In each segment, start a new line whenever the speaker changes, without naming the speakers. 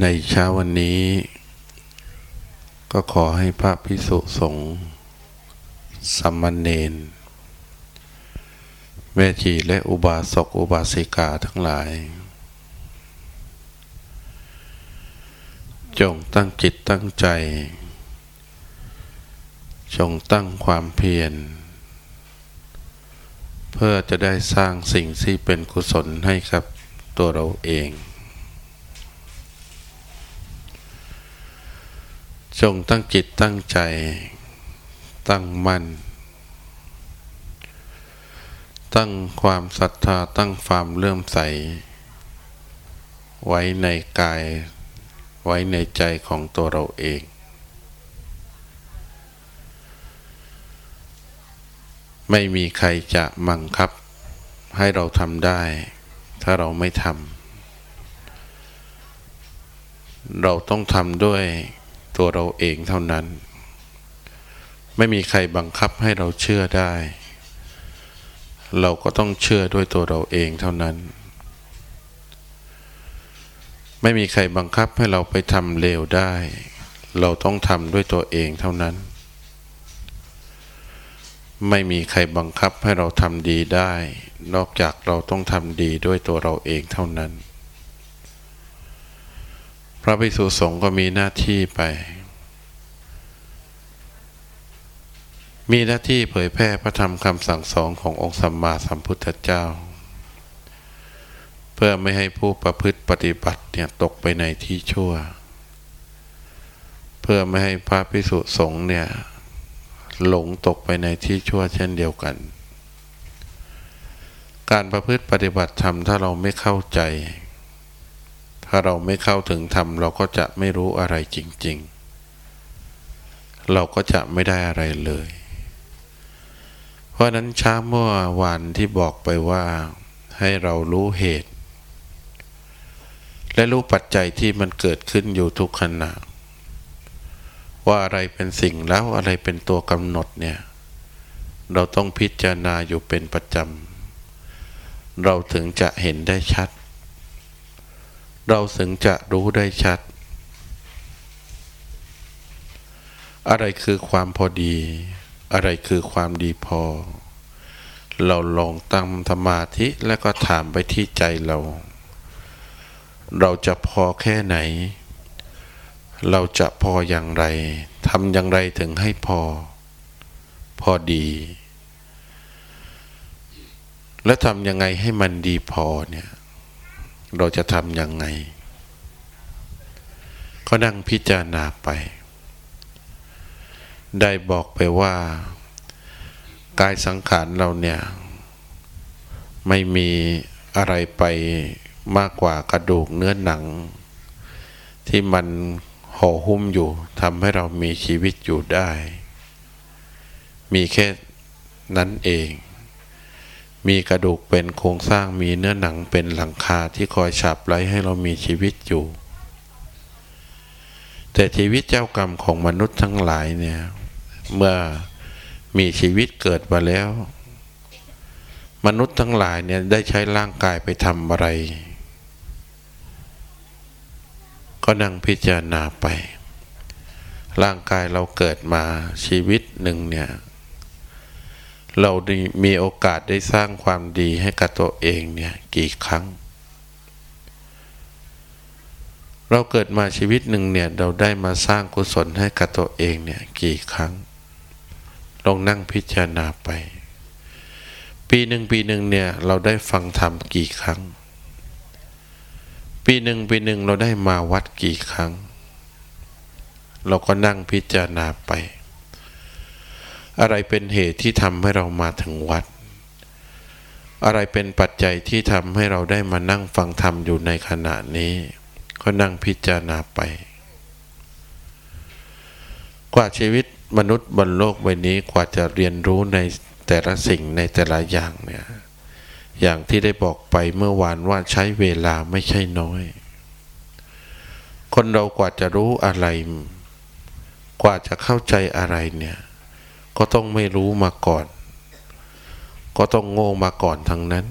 ในเช้าวันนี้ ก็ขอให้พระพิสุสงฆ์สัมมเนนแม่ชีและอุบาสกอุบาสิกาทั้งหลาย จงตั้งจิตตั้งใจ จงตั้งความเพียร เพื่อจะได้สร้างสิ่งที่เป็นกุศลให้กับตัวเราเอง จงตั้งจิตตั้งใจ ตั้งมั่น ตั้งความศรัทธาตั้งความเลื่อมใส ไว้ในกาย ไว้ในใจของตัวเราเอง ไม่มีใครจะมังคับ ให้เราทำได้ ถ้าเราไม่ทำเราต้องทำด้วย ตัวเราเองเท่านั้น ไม่มีใครบังคับให้เราเชื่อได้ เราก็ต้องเชื่อด้วยตัวเราเองเท่านั้น ไม่มีใครบังคับให้เราไปทำเลวได้ เราต้องทำด้วยตัวเองเท่านั้น ไม่มีใครบังคับให้เราทำดีได้ นอกจากเราต้องทำดีด้วยตัวเราเองเท่านั้นพระภิกษุสงฆ์ก็มีหน้าที่ไป มีหน้าที่เผยแพร่พระธรรมคำสั่งสอนขององค์สัมมาสัมพุทธเจ้า เพื่อไม่ให้ผู้ประพฤติปฏิบัติเนี่ยตกไปในที่ชั่ว เพื่อไม่ให้พระภิกษุสงฆ์เนี่ยหลงตกไปในที่ชั่วเช่นเดียวกัน การประพฤติปฏิบัติธรรมถ้าเราไม่เข้าใจ ถ้าเราไม่เข้าถึงธรรมเราก็จะไม่รู้อะไรจริง ๆ เราก็จะไม่ได้อะไรเลย เพราะนั้นช้าเมื่อวันที่บอกไปว่าให้เรารู้เหตุ และรู้ปัจจัยที่มันเกิดขึ้นอยู่ทุกขณะ ว่าอะไรเป็นสิ่งแล้วอะไรเป็นตัวกำหนดเนี่ย เราต้องพิจารณาอยู่เป็นประจำเราถึงจะเห็นได้ชัด เราถึงจะรู้ได้ชัด อะไรคือความพอดี อะไรคือความดีพอ เราลองตั้งธรรมาธิแล้วก็ถามไปที่ใจเรา เราจะพอแค่ไหน เราจะพออย่างไรทำอย่างไรถึงให้พอ พอดี และทำยังไงให้มันดีพอเนี่ย เราจะทำยังไง ก็นั่งพิจารณาไป ได้บอกไปว่ากายสังขารเราเนี่ย ไม่มีอะไรไปมากกว่ากระดูกเนื้อหนัง ที่มันห่อหุ้มอยู่ทำให้เรามีชีวิตอยู่ได้ มีแค่นั้นเอง มีกระดูกเป็นโครงสร้างมีเนื้อหนังเป็นหลังคาที่คอยฉับไล่ให้เรามีชีวิตอยู่ แต่ชีวิตเจ้ากรรมของมนุษย์ทั้งหลายเนี่ย เมื่อมีชีวิตเกิดมาแล้ว มนุษย์ทั้งหลายเนี่ยได้ใช้ร่างกายไปทำอะไร ก็นั่งพิจารณาไป ร่างกายเราเกิดมาชีวิตหนึ่งเนี่ย เราด้มีโอกาสได้สร้างความดีให้กับตัวเองเนี่ยกี่ครั้ง เราเกิดมาชีวิตหนึ่งเนี่ยเราได้มาสร้างกุศลให้กับตัวเองเนี่ยกี่ครั้ง ลองนั่งพิจารณาไป ปีหนึ่งปีหนึ่งเนี่ยเราได้ฟังธรรมกี่ครั้ง ปีหนึ่งปีหนึ่งเราได้มาวัดกี่ครั้ง เราก็นั่งพิจารณาไป อะไรเป็นเหตุที่ทำให้เรามาถึงวัด อะไรเป็นปัจจัยที่ทำให้เราได้มานั่งฟังธรรมอยู่ในขณะนี้ ก็นั่งพิจารณาไป กว่าชีวิต มนุษย์บนโลกใบนี้กว่าจะเรียนรู้ในแต่ละสิ่งในแต่ละอย่างเนี่ยอย่างที่ได้บอกไปเมื่อวานว่าใช้เวลาไม่ใช่น้อย คนเรากว่าจะรู้อะไร กว่าจะเข้าใจอะไรเนี่ย ก็ต้องไม่รู้มาก่อน ก็ต้องโง่มาก่อนทั้งนั้น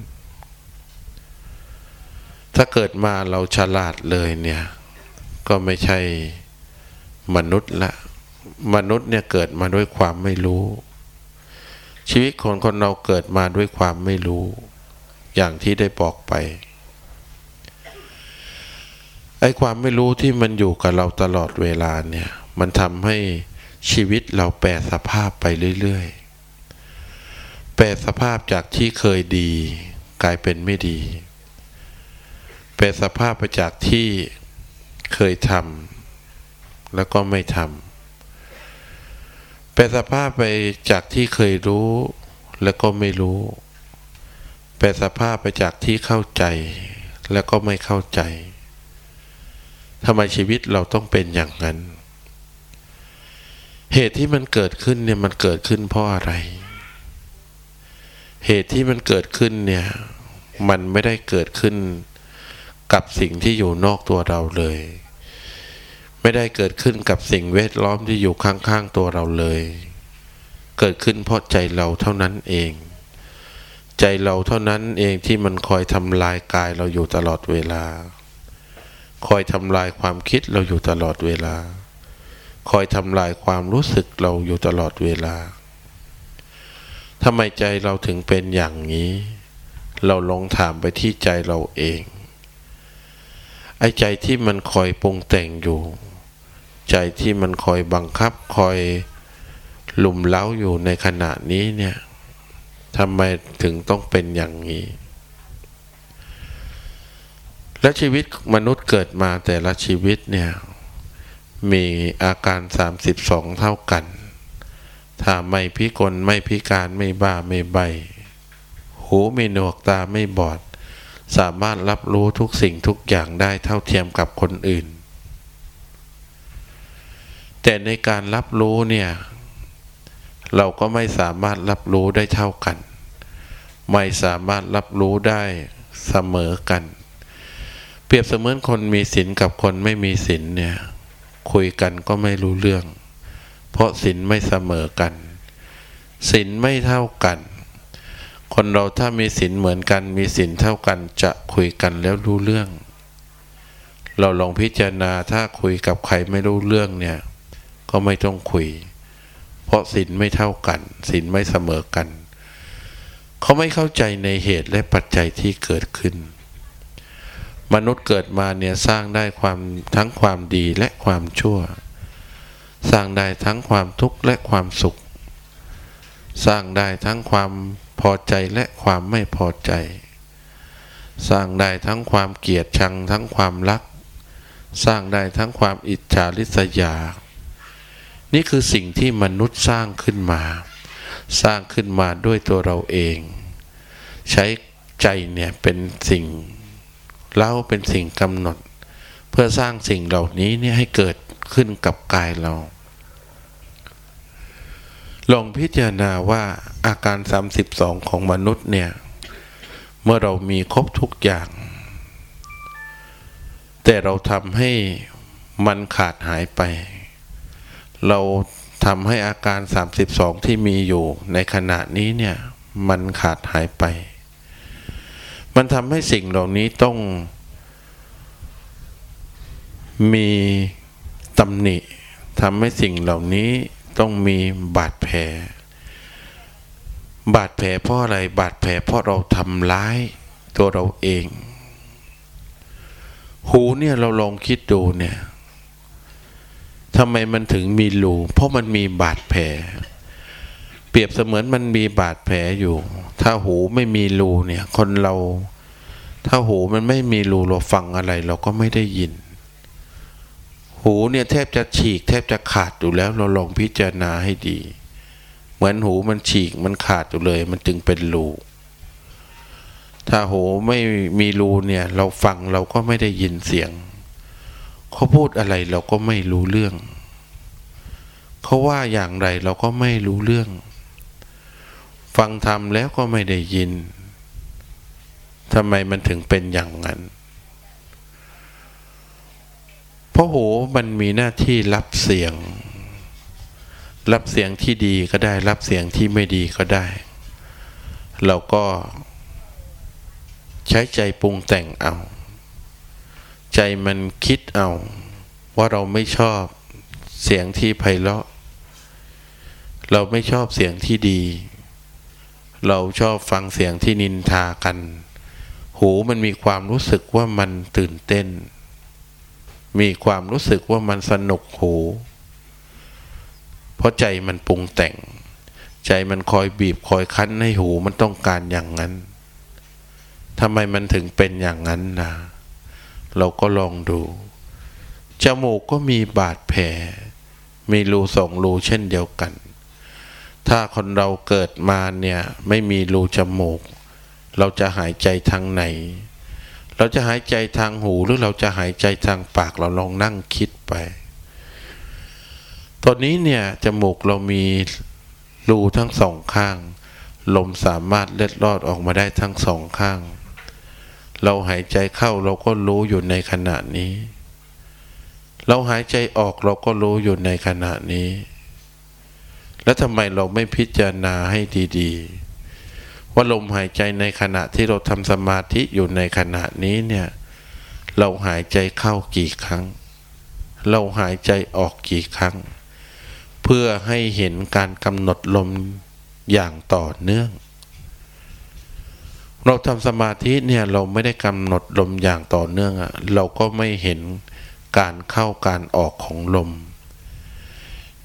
ถ้าเกิดมาเราฉลาดเลยเนี่ย ก็ไม่ใช่มนุษย์ละ มนุษย์เนี่ยเกิดมาด้วยความไม่รู้ ชีวิตคนคนเราเกิดมาด้วยความไม่รู้ อย่างที่ได้บอกไปไอ้ความไม่รู้ที่มันอยู่กับเราตลอดเวลาเนี่ย มันทำให้ชีวิตเราแปรสภาพไปเรื่อยๆ แปรสภาพจากที่เคยดี กลายเป็นไม่ดี แปรสภาพไปจากที่เคยทำแล้วก็ไม่ทำ แปลสภาพไปจากที่เคยรู้แล้วก็ไม่รู้ แปลสภาพไปจากที่เข้าใจ แล้วก็ไม่เข้าใจทำไมชีวิตเราต้องเป็นอย่างนั้น เหตุที่มันเกิดขึ้นเนี่ยมันเกิดขึ้นเพราะอะไร เหตุที่มันเกิดขึ้นเนี่ยมันไม่ได้เกิดขึ้นกับสิ่งที่อยู่นอกตัวเราเลย ไม่ได้เกิดขึ้นกับสิ่งแวดล้อมที่อยู่ข้างๆตัวเราเลย เกิดขึ้นเพราะใจเราเท่านั้นเอง ใจเราเท่านั้นเองที่มันคอยทำลายกายเราอยู่ตลอดเวลา คอยทำลายความคิดเราอยู่ตลอดเวลา คอยทำลายความรู้สึกเราอยู่ตลอดเวลาทำไมใจเราถึงเป็นอย่างนี้ เราลองถามไปที่ใจเราเอง ไอ้ใจที่มันคอยปรุงแต่งอยู่ ใจที่มันคอยบังคับคอยหลุมเล้าอยู่ในขณะนี้เนี่ยทำไมถึงต้องเป็นอย่างนี้ และชีวิตมนุษย์เกิดมาแต่ละชีวิตเนี่ย มีอาการ 32 เท่ากัน ถ้าไม่พิกลไม่พิการไม่บ้าไม่ใบ หูไม่หนวกตาไม่บอด สามารถรับรู้ทุกสิ่งทุกอย่างได้เท่าเทียมกับคนอื่น แต่ในการรับรู้เนี่ย เราก็ไม่สามารถรับรู้ได้เท่ากัน ไม่สามารถรับรู้ได้เสมอกัน เปรียบเสมือนคนมีศีลกับคนไม่มีศีลเนี่ย คุยกันก็ไม่รู้เรื่อง เพราะศีลไม่เสมอกันศีลไม่เท่ากัน คนเราถ้ามีศีลเหมือนกัน มีศีลเท่ากันจะคุยกันแล้วรู้เรื่อง เราลองพิจารณาถ้าคุยกับใครไม่รู้เรื่องเนี่ย ก็ไม่ต้องคุย เพราะศีลไม่เท่ากันศีลไม่เสมอกัน เขาไม่เข้าใจในเหตุและปัจจัยที่เกิดขึ้น มนุษย์เกิดมาเนี่ยสร้างได้ความทั้งความดีและความชั่ว สร้างได้ทั้งความทุกข์และความสุข สร้างได้ทั้งความพอใจและความไม่พอใจ สร้างได้ทั้งความเกลียดชังทั้งความรัก สร้างได้ทั้งความอิจฉาริษยา นี่คือสิ่งที่มนุษย์สร้างขึ้นมา สร้างขึ้นมาด้วยตัวเราเอง ใช้ใจเนี่ยเป็นสิ่งเล่าเป็นสิ่งกำหนด เพื่อสร้างสิ่งเหล่านี้เนี่ยให้เกิดขึ้นกับกายเรา ลองพิจารณาว่าอาการ 32 ของมนุษย์เนี่ย เมื่อเรามีครบทุกอย่าง แต่เราทำให้มันขาดหายไป เราทำให้อาการ 32 ที่มีอยู่ในขณะนี้เนี่ยมันขาดหายไป มันทำให้สิ่งเหล่านี้ต้องมีตำหนิทำให้สิ่งเหล่านี้ต้องมีบาดแผล บาดแผลเพราะอะไร บาดแผลเพราะเราทำร้ายตัวเราเอง หูเนี่ยเราลองคิดดูเนี่ย ทำไมมันถึงมีรูเพราะมันมีบาดแผล เปรียบเสมือนมันมีบาดแผลอยู่ ถ้าหูไม่มีรูเนี่ย คนเรา ถ้าหูมันไม่มีรูเราฟังอะไร เราก็ไม่ได้ยิน หูเนี่ยแทบจะฉีก แทบจะขาดอยู่แล้ว เราลองพิจารณาให้ดี เหมือนหูมันฉีกมันขาดอยู่เลย มันจึงเป็นรูถ้าหูไม่มีรูเนี่ย เราฟังเราก็ไม่ได้ยินเสียง เขาพูดอะไรเราก็ไม่รู้เรื่อง เขาว่าอย่างไรเราก็ไม่รู้เรื่อง ฟังทำแล้วก็ไม่ได้ยินทำไมมันถึงเป็นอย่างนั้นเพราะหูมันมีหน้าที่รับเสียง รับเสียงที่ดีก็ได้ รับเสียงที่ไม่ดีก็ได้ เราก็ใช้ใจปรุงแต่งเอา ใจมันคิดเอา ว่าเราไม่ชอบเสียงที่ไพเราะ เราไม่ชอบเสียงที่ดี เราชอบฟังเสียงที่นินทากัน หูมันมีความรู้สึกว่ามันตื่นเต้น มีความรู้สึกว่ามันสนุกหู เพราะใจมันปรุงแต่ง ใจมันคอยบีบคอยคั้นให้หูมันต้องการอย่างนั้นทำไมมันถึงเป็นอย่างนั้นนะ เราก็ลองดู จมูกก็มีบาดแผล มีรูสองรูเช่นเดียวกัน ถ้าคนเราเกิดมาเนี่ยไม่มีรูจมูก เราจะหายใจทางไหน เราจะหายใจทางหูหรือเราจะหายใจทางปากเราลองนั่งคิดไป ตอนนี้เนี่ยจมูกเรามีรูทั้งสองข้าง ลมสามารถเล็ดลอดออกมาได้ทั้งสองข้าง เราหายใจเข้าเราก็รู้อยู่ในขณะนี้ เราหายใจออกเราก็รู้อยู่ในขณะนี้ แล้วทำไมเราไม่พิจารณาให้ดีๆ ว่าลมหายใจในขณะที่เราทำสมาธิอยู่ในขณะนี้เนี่ยเราหายใจเข้ากี่ครั้ง เราหายใจออกกี่ครั้ง เพื่อให้เห็นการกำหนดลมอย่างต่อเนื่อง เราทำสมาธิเนี่ยเราไม่ได้กำหนดลมอย่างต่อเนื่องอะเราก็ไม่เห็นการเข้าการออกของลม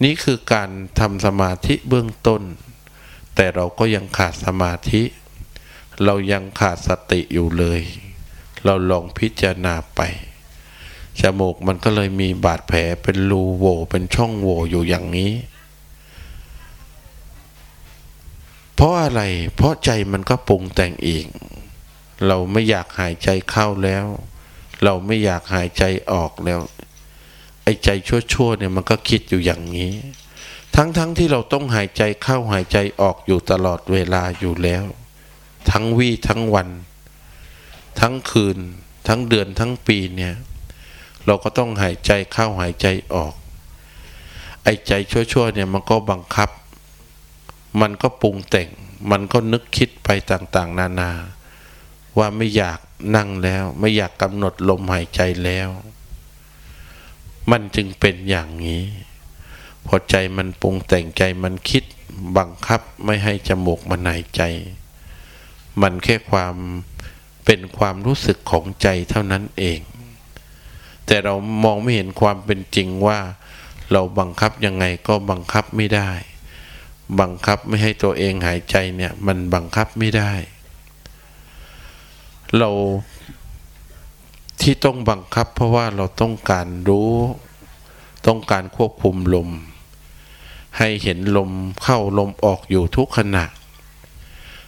นี่คือการทำสมาธิเบื้องต้น แต่เราก็ยังขาดสมาธิ เรายังขาดสติอยู่เลย เราลองพิจารณาไปจมูกมันก็เลยมีบาดแผลเป็นรูโหว่เป็นช่องโหว่อยู่อย่างนี้ เพราะอะไร เพราะใจมันก็ปรุงแต่งอีก เราไม่อยากหายใจเข้าแล้ว เราไม่อยากหายใจออกแล้ว ไอ้ใจชั่วๆเนี่ยมันก็คิดอยู่อย่างนี้ ทั้งๆทที่เราต้องหายใจเข้าหายใจออกอยู่ตลอดเวลาอยู่แล้ว ทั้งวี่ทั้งวัน ทั้งคืน ทั้งเดือนทั้งปีเนี่ย เราก็ต้องหายใจเข้าหายใจออก ไอ้ใจชั่วๆเนี่ยมันก็บังคับ มันก็ปรุงแต่ง มันก็นึกคิดไปต่างๆ นานา ว่าไม่อยากนั่งแล้ว ไม่อยากกำหนดลมหายใจแล้ว มันจึงเป็นอย่างนี้ พอใจมันปรุงแต่งใจมันคิดบังคับไม่ให้จมูกมันหายใจ มันแค่ความเป็นความรู้สึกของใจเท่านั้นเอง แต่เรามองไม่เห็นความเป็นจริงว่า เราบังคับยังไงก็บังคับไม่ได้ บังคับไม่ให้ตัวเองหายใจเนี่ยมันบังคับไม่ได้ เราที่ต้องบังคับเพราะว่าเราต้องการรู้ ต้องการควบคุมลม ให้เห็นลมเข้าลมออกอยู่ทุกขณะ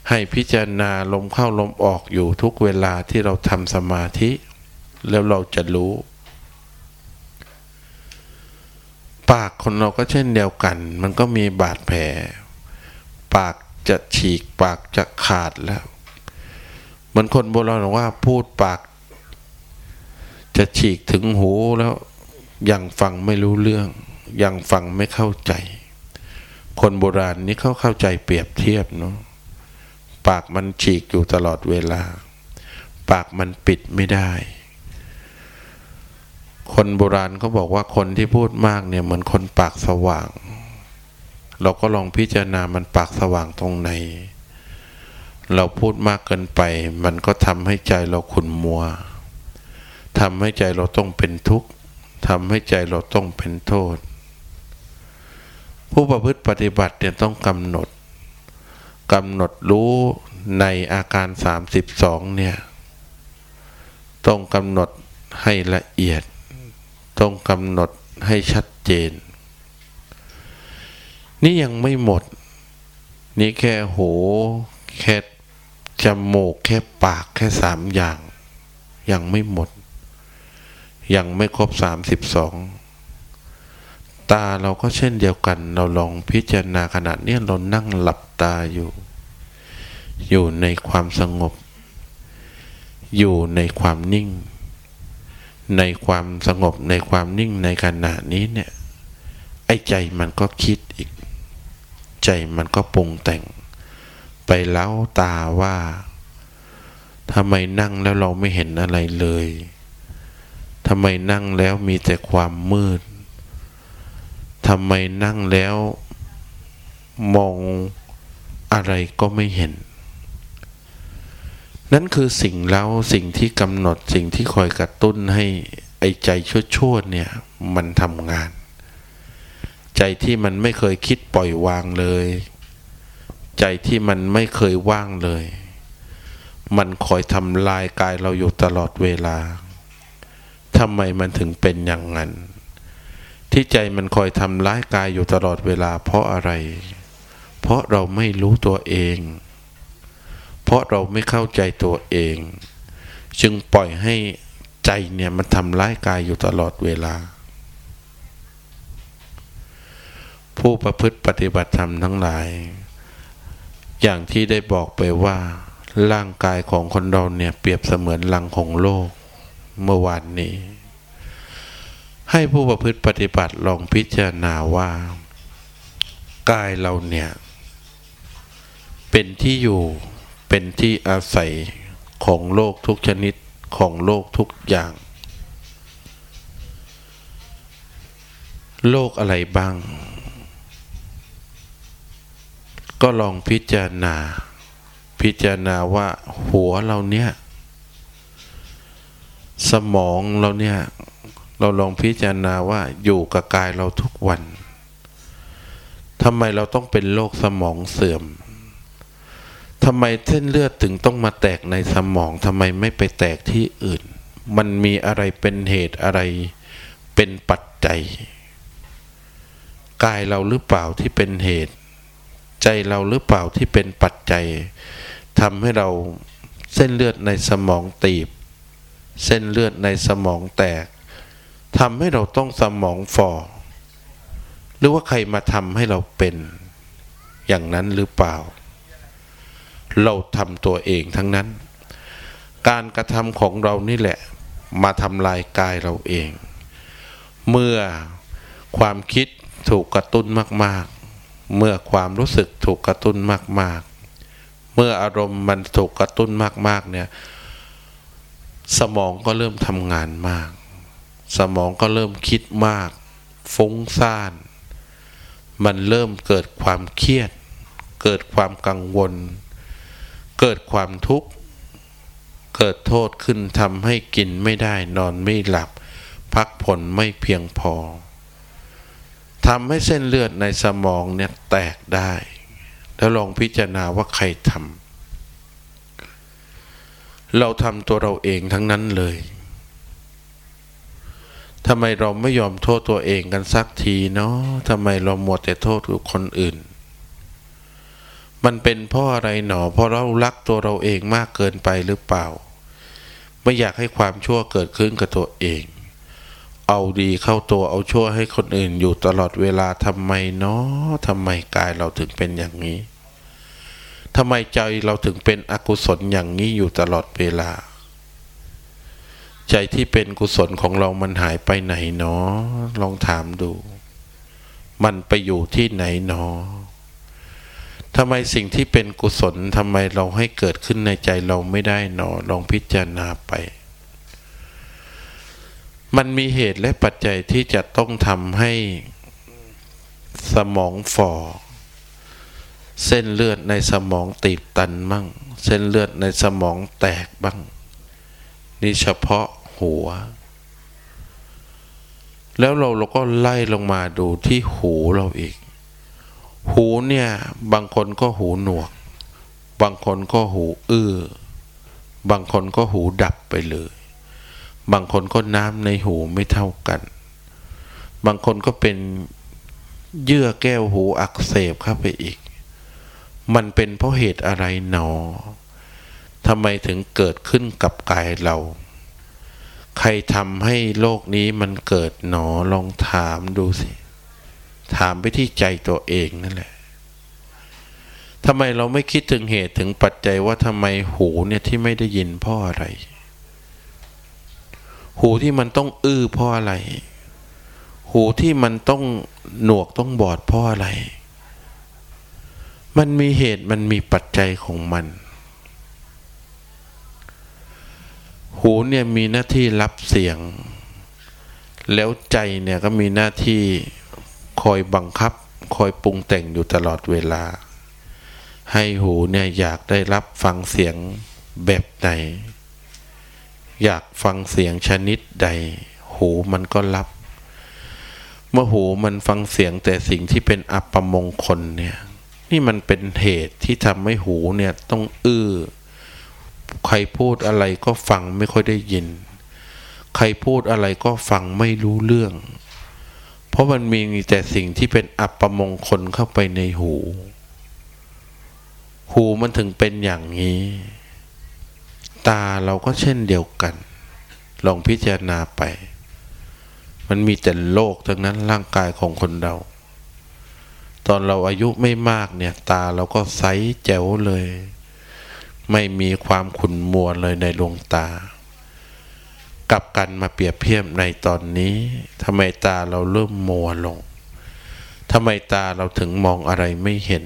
ให้พิจารณาลมเข้าลมออกอยู่ทุกเวลาที่เราทำสมาธิ แล้วเราจะรู้ ปากคนเราก็เช่นเดียวกัน มันก็มีบาดแผล ปากจะฉีกปากจะขาดแล้ว เหมือนคนโบราณบอกว่าพูดปาก จะฉีกถึงหูแล้วยังฟังไม่รู้เรื่อง ยังฟังไม่เข้าใจ คนโบราณนี้เขาเข้าใจเปรียบเทียบเนาะปากมันฉีกอยู่ตลอดเวลา ปากมันปิดไม่ได้ คนโบราณเขาบอกว่าคนที่พูดมากเนี่ยเหมือนคนปากสว่าง เราก็ลองพิจารณามันปากสว่างตรงไหน เราพูดมากเกินไป มันก็ทำให้ใจเราขุ่นมัวทำให้ใจเราต้องเป็นทุกข์ทำให้ใจเราต้องเป็นโทษ ผู้ประพฤติปฏิบัติเนี่ยต้องกำหนดกำหนดรู้ในอาการสามสิบสองเนี่ยต้องกำหนดให้ละเอียด ต้องกำหนดให้ชัดเจน นี่ยังไม่หมด นี่แค่หูแค่จมูกแค่ปากแค่สามอย่าง ยังไม่หมด ยังไม่ครบสามสิบสองตาเราก็เช่นเดียวกัน เราลองพิจารณาขนาดนี้เรานั่งหลับตาอยู่ อยู่ในความสงบ อยู่ในความนิ่ง ในความสงบในความนิ่งในขณะนี้เนี่ยไอ้ใจมันก็คิดอีก ใจมันก็ปรุงแต่ง ไปเล้าตาว่าทำไมนั่งแล้วเราไม่เห็นอะไรเลยทำไมนั่งแล้วมีแต่ความมืดทำไมนั่งแล้วมองอะไรก็ไม่เห็น นั่นคือสิ่งแล้วสิ่งที่กำหนดสิ่งที่คอยกระตุ้นให้ไอ้ใจชั่วๆเนี่ยมันทำงาน ใจที่มันไม่เคยคิดปล่อยวางเลย ใจที่มันไม่เคยว่างเลย มันคอยทำลายกายเราอยู่ตลอดเวลาทำไมมันถึงเป็นอย่างนั้น ที่ใจมันคอยทำร้ายกายอยู่ตลอดเวลาเพราะอะไร เพราะเราไม่รู้ตัวเอง ราะเราไม่เข้าใจตัวเอง จึงปล่อยให้ใจเนี่ยมันทำร้ายกายอยู่ตลอดเวลา ผู้ประพฤติปฏิบัติธรรมทั้งหลาย อย่างที่ได้บอกไปว่า ร่างกายของคนเราเนี่ยเปรียบเสมือนลังของโลก เมื่อวานนี้ ให้ผู้ประพฤติปฏิบัติลองพิจารณาว่า กายเราเนี่ย เป็นที่อยู่ เป็นที่อาศัยของโลกทุกชนิดของโลกทุกอย่าง โลกอะไรบ้าง ก็ลองพิจารณา พิจารณาว่าหัวเราเนี่ย สมองเราเนี่ย เราลองพิจารณาว่าอยู่กับกายเราทุกวันทำไมเราต้องเป็นโรคสมองเสื่อม ทำไมเส้นเลือดถึงต้องมาแตกในสมองทำไมไม่ไปแตกที่อื่น มันมีอะไรเป็นเหตุอะไรเป็นปัจจัย กายเราหรือเปล่าที่เป็นเหตุ ใจเราหรือเปล่าที่เป็นปัจจัยทำให้เราเส้นเลือดในสมองตีบ เส้นเลือดในสมองแตกทำให้เราต้องสมองฝ่อหรือว่าใครมาทำให้เราเป็น อย่างนั้นหรือเปล่า เราทำตัวเองทั้งนั้น การกระทำของเรานี่แหละ มาทำลายกายเราเอง เมื่อความคิดถูกกระตุ้นมาก ๆ เมื่อความรู้สึกถูกกระตุ้นมาก ๆ เมื่ออารมณ์มันถูกกระตุ้นมาก ๆ เนี่ย สมองก็เริ่มทำงานมาก สมองก็เริ่มคิดมาก ฟุ้งซ่าน มันเริ่มเกิดความเครียด เกิดความกังวล เกิดความทุกข์ เกิดโทษขึ้นทำให้กินไม่ได้นอนไม่หลับ พักผ่อนไม่เพียงพอทำให้เส้นเลือดในสมองเนี่ยแตกได้ แล้วลองพิจารณาว่าใครทำเราทำตัวเราเองทั้งนั้นเลยทำไมเราไม่ยอมโทษตัวเองกันสักทีเนาะทำไมเราหมดแต่โทษคนอื่น มันเป็นเพราะอะไรหนอเพราะเรารักตัวเราเองมากเกินไปหรือเปล่า ไม่อยากให้ความชั่วเกิดขึ้นกับตัวเอง เอาดีเข้าตัวเอาชั่วให้คนอื่นอยู่ตลอดเวลาทำไมเนาะทำไมกายเราถึงเป็นอย่างนี้ทำไมใจเราถึงเป็นอกุศลอย่างนี้อยู่ตลอดเวลา ใจที่เป็นกุศลของเรามันหายไปไหนเนาะลองถามดู มันไปอยู่ที่ไหนเนาะ ทำไมสิ่งที่เป็นกุศลทำไมเราให้เกิดขึ้นในใจเราไม่ได้เนาะลองพิจารณาไป มันมีเหตุและปัจจัยที่จะต้องทำให้สมองฝ่อเส้นเลือดในสมองตีบตันบ้างเส้นเลือดในสมองแตกบ้าง นี่เฉพาะหัว แล้วเราเราก็ไล่ลงมาดูที่หูเราอีก หูเนี่ยบางคนก็หูหนวก บางคนก็หูอื้อบางคนก็หูดับไปเลย บางคนก็น้ำในหูไม่เท่ากัน บางคนก็เป็นเยื่อแก้วหูอักเสบเข้าไปอีก มันเป็นเพราะเหตุอะไรหนอทำไมถึงเกิดขึ้นกับกายเรา ใครทำให้โลกนี้มันเกิดหนอลองถามดูสิ ถามไปที่ใจตัวเองนั่นแหละทำไมเราไม่คิดถึงเหตุถึงปัจจัยว่าทำไมหูเนี่ยที่ไม่ได้ยินเพราะอะไร หูที่มันต้องอื้อเพราะอะไร หูที่มันต้องหนวกต้องบอดเพราะอะไร มันมีเหตุมันมีปัจจัยของมัน หูเนี่ยมีหน้าที่รับเสียง แล้วใจเนี่ยก็มีหน้าที่ คอยบังคับ คอยปรุงแต่งอยู่ตลอดเวลา ให้หูเนี่ยอยากได้รับฟังเสียงแบบใดอยากฟังเสียงชนิดใด หูมันก็รับ เมื่อหูมันฟังเสียงแต่สิ่งที่เป็นอัปมงคลเนี่ยนี่มันเป็นเหตุที่ทำให้หูเนี่ยต้องอื้อใครพูดอะไรก็ฟังไม่ค่อยได้ยิน ใครพูดอะไรก็ฟังไม่รู้เรื่อง เพราะมันมีแต่สิ่งที่เป็นอัปมงคลเข้าไปในหู หูมันถึงเป็นอย่างนี้ ตาเราก็เช่นเดียวกัน ลองพิจารณาไป มันมีแต่โลกทั้งนั้นร่างกายของคนเรา ตอนเราอายุไม่มากเนี่ย ตาเราก็ใสแจ๋วเลย ไม่มีความขุ่นมัวเลยในดวงตา กับกันมาเปรียบเทียบในตอนนี้ทำไมตาเราเริ่มมัวลงทำไมตาเราถึงมองอะไรไม่เห็น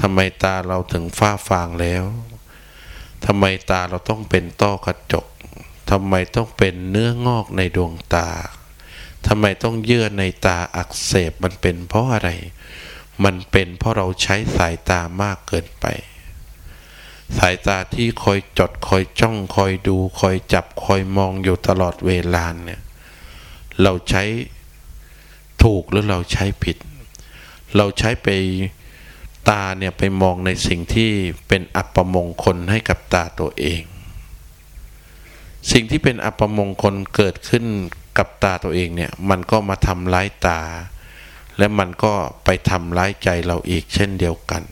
ทำไมตาเราถึงฟ้าฟางแล้วทำไมตาเราต้องเป็นต้อกระจกทำไมต้องเป็นเนื้องอกในดวงตาทำไมต้องเยื่อในตาอักเสบมันเป็นเพราะอะไร มันเป็นเพราะเราใช้สายตามากเกินไป สายตาที่คอยจดคอยจ้องคอยดูคอยจับคอยมองอยู่ตลอดเวลาเนี่ยเราใช้ถูกหรือเราใช้ผิด เราใช้ไปตาเนี่ยไปมองในสิ่งที่เป็นอัปมงคลให้กับตาตัวเอง สิ่งที่เป็นอัปมงคลเกิดขึ้นกับตาตัวเองเนี่ยมันก็มาทำร้ายตา และมันก็ไปทำร้ายใจเราอีกเช่นเดียวกัน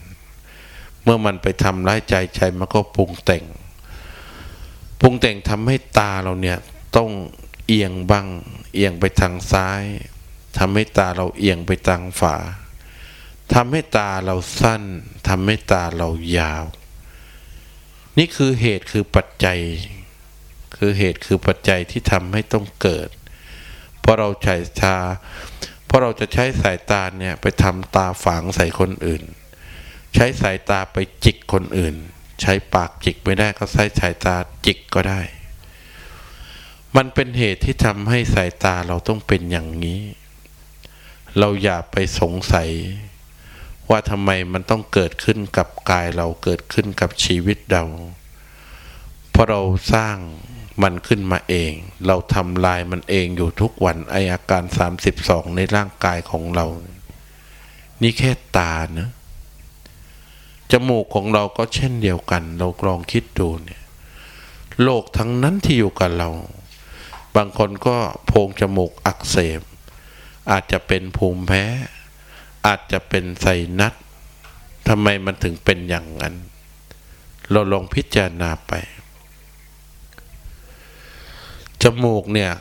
เมื่อมันไปทำร้ายใจใจมันก็ปรุงแต่ง ปรุงแต่งทำให้ตาเราเนี่ยต้องเอียงบ้างเอียงไปทางซ้ายทำให้ตาเราเอียงไปทางฝาทำให้ตาเราสั้นทำให้ตาเรายาว นี่คือเหตุคือปัจจัย คือเหตุคือปัจจัยที่ทำให้ต้องเกิด เพราะเราใช้ตาเพราะเราจะใช้สายตาเนี่ยไปทำตาฝังใส่คนอื่น ใช้สายตาไปจิกคนอื่น ใช้ปากจิกไม่ได้ก็ใช้สายตาจิกก็ได้ มันเป็นเหตุที่ทำให้สายตาเราต้องเป็นอย่างนี้ เราอย่าไปสงสัย ว่าทำไมมันต้องเกิดขึ้นกับกายเราเกิดขึ้นกับชีวิตเรา เพราะเราสร้างมันขึ้นมาเอง เราทำลายมันเองอยู่ทุกวันไออาการ 32 ในร่างกายของเรา นี่แค่ตานะ จมูกของเราก็เช่นเดียวกัน เราลองคิดดูเนี่ยโลกทั้งนั้นที่อยู่กับเรา บางคนก็โพรงจมูกอักเสบ อาจจะเป็นภูมิแพ้ อาจจะเป็นไซนัสทำไมมันถึงเป็นอย่างนั้น เราลองพิจารณาไป จมูกเนี่ย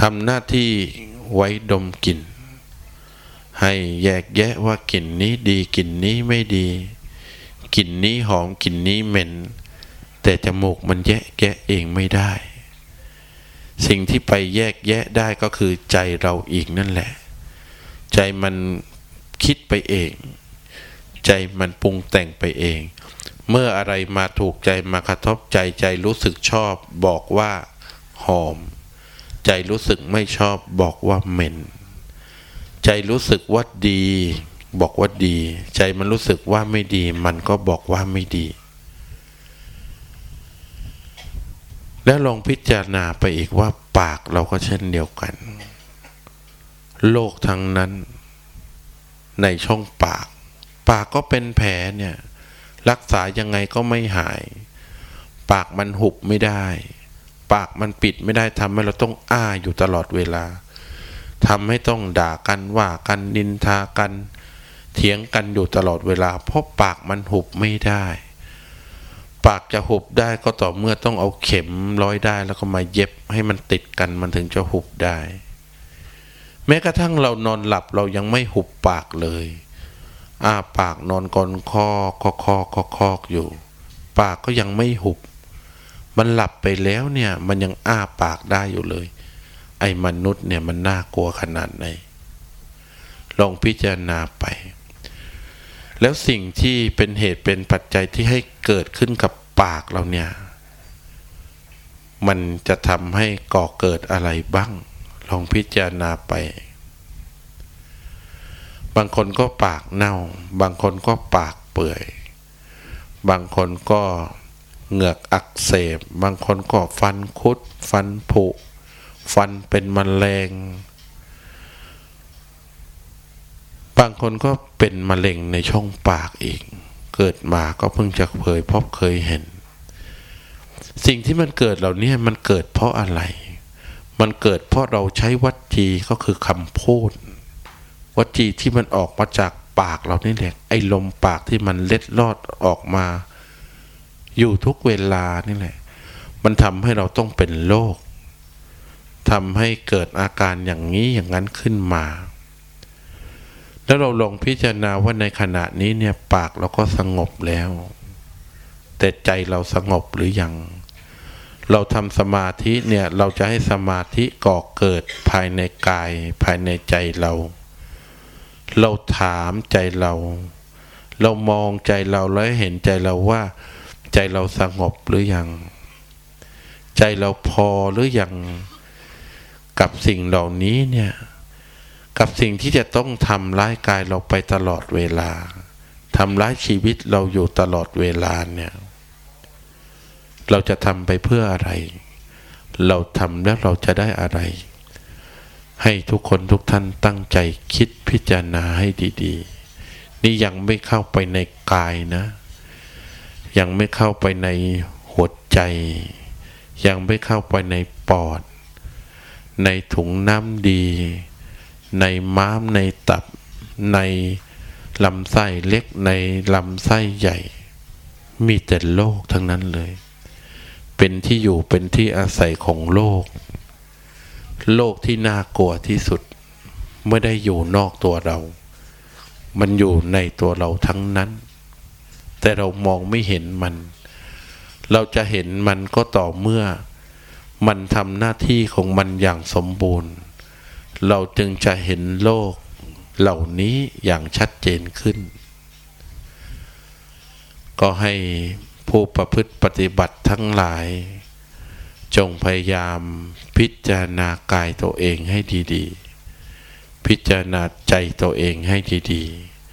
ทำหน้าที่ไว้ดมกลิ่นให้แยกแยะว่ากลิ่นนี้ดีกลิ่นนี้ไม่ดี กลิ่นนี้หอมกลิ่นนี้เหม็น แต่จมูกมันแยกแยะเองไม่ได้ สิ่งที่ไปแยกแยะได้ก็คือใจเราอีกนั่นแหละ ใจมันคิดไปเอง ใจมันปรุงแต่งไปเอง เมื่ออะไรมาถูกใจมากระทบใจใจรู้สึกชอบ บอกว่าหอม ใจรู้สึกไม่ชอบบอกว่าเหม็น ใจรู้สึกว่าดี บอกว่าดี ใจมันรู้สึกว่าไม่ดี มันก็บอกว่าไม่ดี แล้วลองพิจารณาไปอีกว่าปากเราก็เช่นเดียวกัน โลกทั้งนั้น ในช่องปาก ปากก็เป็นแผลเนี่ย รักษายังไงก็ไม่หาย ปากมันหุบไม่ได้ ปากมันปิดไม่ได้ทำให้เราต้องอ้าอยู่ตลอดเวลาทำให้ต้องด่ากันว่ากันนินทากัน เถียงกันอยู่ตลอดเวลา เพราะปากมันหุบไม่ได้ ปากจะหุบได้ก็ต่อเมื่อต้องเอาเข็มร้อยได้แล้วก็มาเย็บให้มันติดกันมันถึงจะหุบได้ แม้กระทั่งเรานอนหลับเรายังไม่หุบปากเลยอ้าปากนอนกอนคอคอคอคอคอกอยู่ ปากก็ยังไม่หุบ มันหลับไปแล้วเนี่ยมันยังอ้าปากได้อยู่เลย ไอ้มนุษย์เนี่ยมันน่ากลัวขนาดไหนลองพิจารณาไป แล้วสิ่งที่เป็นเหตุเป็นปัจจัยที่ให้เกิดขึ้นกับปากเราเนี่ย มันจะทำให้ก่อเกิดอะไรบ้าง ลองพิจารณาไป บางคนก็ปากเน่า บางคนก็ปากเปื่อย บางคนก็เหงือกอักเสบ บางคนก็ฟันคุด ฟันผุ ฟันเป็นมแมลง บางคนก็เป็นมะเร็งในช่องปากอีก เกิดมาก็เพิ่งจะเคยพบเคยเห็น สิ่งที่มันเกิดเหล่านี้มันเกิดเพราะอะไร มันเกิดเพราะเราใช้วัจีก็คือคำพูด วัจีที่มันออกมาจากปากเรานี่แหละไอ้ลมปากที่มันเล็ดลอดออกมา อยู่ทุกเวลานี่แหละ มันทำให้เราต้องเป็นโรคทำให้เกิดอาการอย่างนี้อย่างนั้นขึ้นมา แล้วเราลองพิจารณาว่าในขณะนี้เนี่ยปากเราก็สงบแล้ว แต่ใจเราสงบหรือยัง เราทำสมาธิเนี่ยเราจะให้สมาธิก่อเกิดภายในกาย ภายในใจเรา เราถามใจเรา เรามองใจเราแล้วเห็นใจเราว่า ใจเราสงบหรือยัง ใจเราพอหรือยังกับสิ่งเหล่านี้เนี่ย กับสิ่งที่จะต้องทำร้ายกายเราไปตลอดเวลาทำร้ายชีวิตเราอยู่ตลอดเวลาเนี่ยเราจะทำไปเพื่ออะไร เราทำแล้วเราจะได้อะไร ให้ทุกคนทุกท่านตั้งใจคิดพิจารณาให้ดีๆ นี่ยังไม่เข้าไปในกายนะ ยังไม่เข้าไปในหัวใจ ยังไม่เข้าไปในปอด ในถุงน้ำดี ในม้ามในตับ ในลำไส้เล็กในลำไส้ใหญ่ มีแต่โลกทั้งนั้นเลย เป็นที่อยู่เป็นที่อาศัยของโลก โลกที่น่ากลัวที่สุดไม่ได้อยู่นอกตัวเรา มันอยู่ในตัวเราทั้งนั้น แต่เรามองไม่เห็นมัน เราจะเห็นมันก็ต่อเมื่อ มันทำหน้าที่ของมันอย่างสมบูรณ์ เราจึงจะเห็นโลกเหล่านี้อย่างชัดเจนขึ้น ก็ให้ผู้ประพฤติปฏิบัติทั้งหลาย จงพยายามพิจารณากายตัวเองให้ดีๆ พิจารณาใจตัวเองให้ดี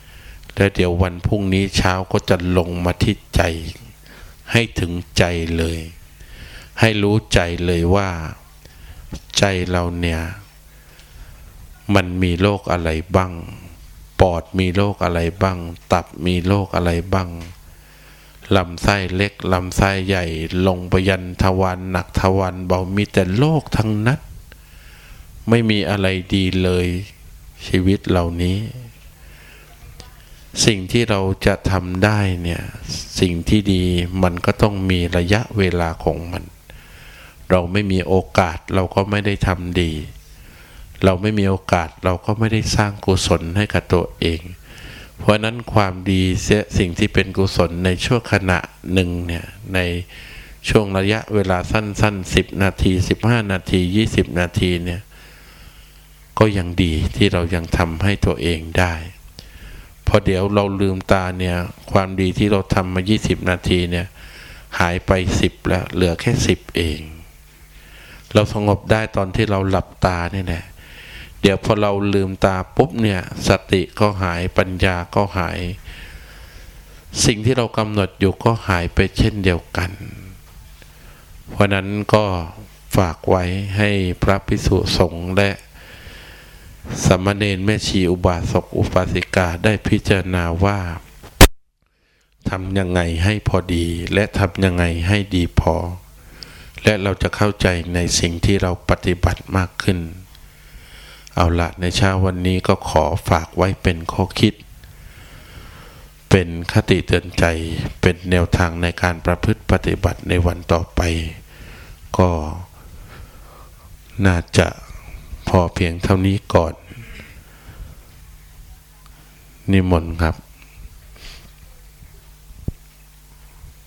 ๆ แล้วเดี๋ยววันพรุ่งนี้เช้าก็จะลงมาที่ใจ ให้ถึงใจเลย ให้รู้ใจเลยว่า ใจเราเนี่ย มันมีโรคอะไรบ้าง ปอดมีโรคอะไรบ้าง ตับมีโรคอะไรบ้างลำไส้เล็กลำไส้ใหญ่ ลงไปยันทวารหนักทวารเบามีแต่โรคทั้งนั้นไม่มีอะไรดีเลยชีวิตเหล่านี้ สิ่งที่เราจะทำได้เนี่ย สิ่งที่ดีมันก็ต้องมีระยะเวลาของมัน เราไม่มีโอกาสเราก็ไม่ได้ทำดี เราไม่มีโอกาสเราก็ไม่ได้สร้างกุศลให้กับตัวเอง เพราะนั้นความดีเสียสิ่งที่เป็นกุศลในช่วงขณะหนึ่งเนี่ยในช่วงระยะเวลาสั้นๆสิบนาทีสิบห้านาทียี่สิบนาทีเนี่ยก็ยังดีที่เรายังทำให้ตัวเองได้ พอเดี๋ยวเราลืมตาเนี่ยความดีที่เราทำมา 20 นาทีเนี่ยหายไป 10 แล้วเหลือแค่ 10 เอง เราสงบได้ตอนที่เราหลับตาเนี่ยแหละ เดี๋ยวพอเราลืมตาปุ๊บเนี่ยสติก็หายปัญญาก็หาย สิ่งที่เรากำหนดอยู่ก็หายไปเช่นเดียวกัน เพราะนั้นก็ฝากไว้ให้พระพิสุสงฆ์และสมณเณรแม่ชีอุบาสกอุบาสิกาได้พิจารณาว่าทำยังไงให้พอดีและทำยังไงให้ดีพอ และเราจะเข้าใจในสิ่งที่เราปฏิบัติมากขึ้น เอาละในเช้าวันนี้ก็ขอฝากไว้เป็นข้อคิด เป็นคติเตือนใจเป็นแนวทางในการประพฤติปฏิบัติในวันต่อไป ก็น่าจะพอเพียงเท่านี้ก่อน นิมนต์ครับ